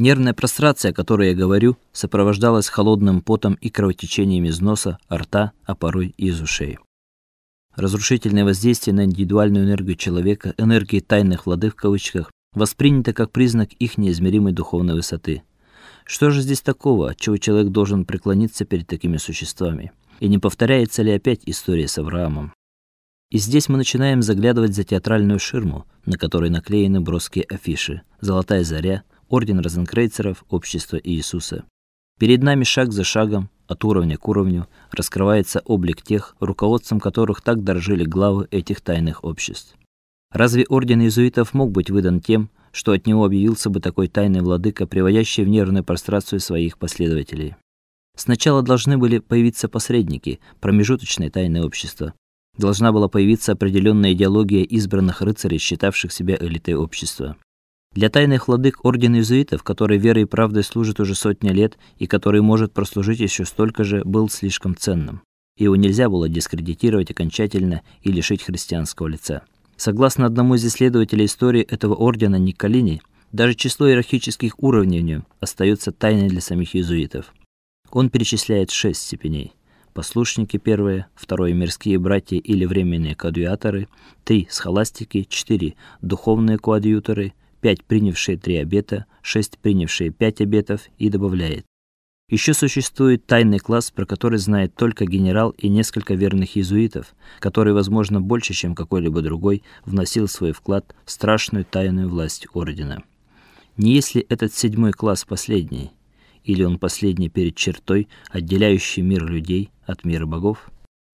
Нервная прострация, о которой я говорю, сопровождалась холодным потом и кровотечением из носа, рта, а порой и из ушей. Разрушительное воздействие на индивидуальную энергию человека, энергии тайных владык в кавычках, воспринято как признак их неизмеримой духовной высоты. Что же здесь такого, чего человек должен преклониться перед такими существами? И не повторяется ли опять история с Авраамом? И здесь мы начинаем заглядывать за театральную ширму, на которой наклеены броские афиши: Золотая заря, орден розенкрейцеров, общество Иисуса. Перед нами шаг за шагом, от уровня к уровню, раскрывается облик тех, руководством которых так дорожили главы этих тайных обществ. Разве орден иезуитов мог быть выдан тем, что от него объявился бы такой тайный владыка, приводящий в нервную прострацию своих последователей? Сначала должны были появиться посредники, промежуточные тайные общества, должна была появиться определенная идеология избранных рыцарей, считавших себя элитой общества. Для тайных владык ордена иезуитов, который верой и правдой служит уже сотни лет и который может прослужить еще столько же, был слишком ценным. Его нельзя было дискредитировать окончательно и лишить христианского лица. Согласно одному из исследователей истории этого ордена Николини, даже число иерархических уровней в нем остается тайной для самих иезуитов. Он перечисляет шесть степеней: послушники первые, второе мирские братья или временные коадьюторы, три схоластики, четыре духовные коадьюторы, пять принявшие три обета, шесть принявшие пять обетов и добавляет: еще существует тайный класс, про который знает только генерал и несколько верных иезуитов, который, возможно, больше, чем какой-либо другой, вносил свой вклад в страшную тайную власть ордена. Не если этот седьмой класс последний, или он последний перед чертой, отделяющей мир людей от мира богов?